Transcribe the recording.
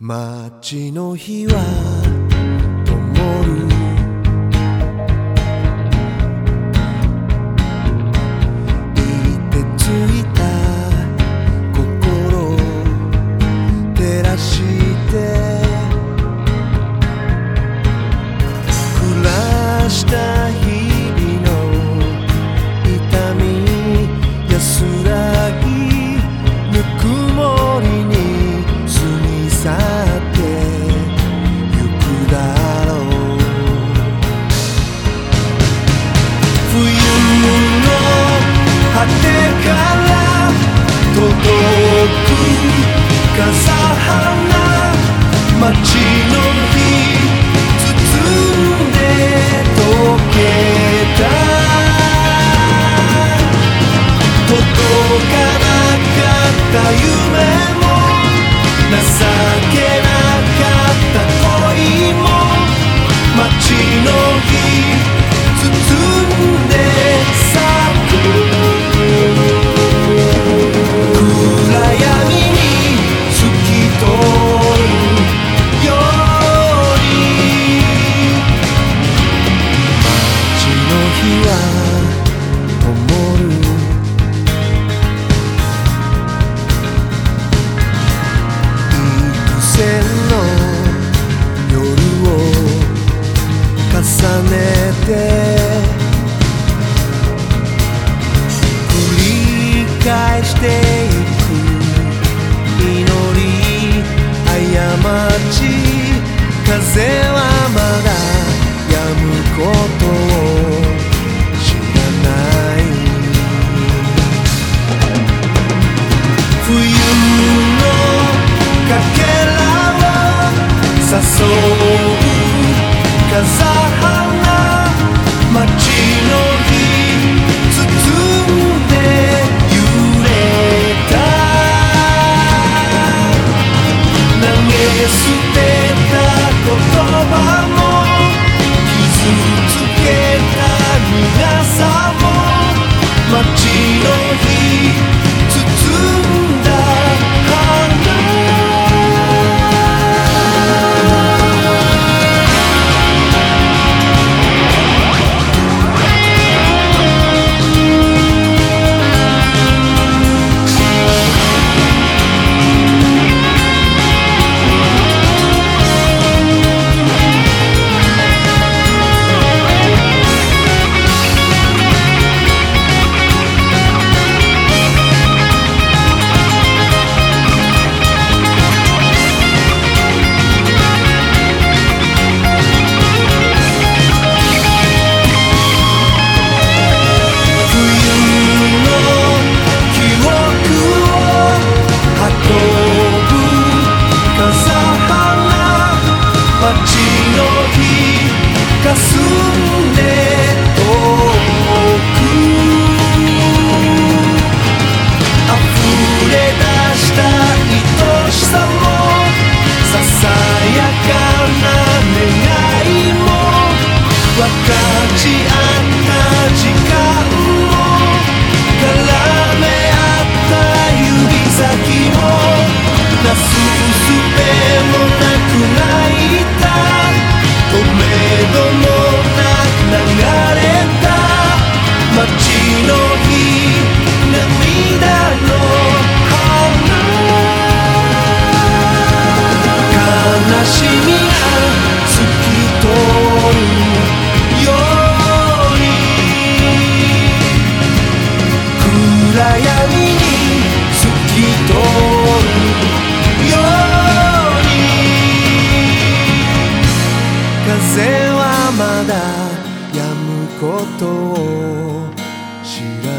街の日は灯る果てから届く風花街の日包んで溶けた届かなかった夢も情けねて繰り返していく祈り過ち風はまだ止むことを知らない。冬のかけらを誘う風街の日霞むはまだ止むことを知らない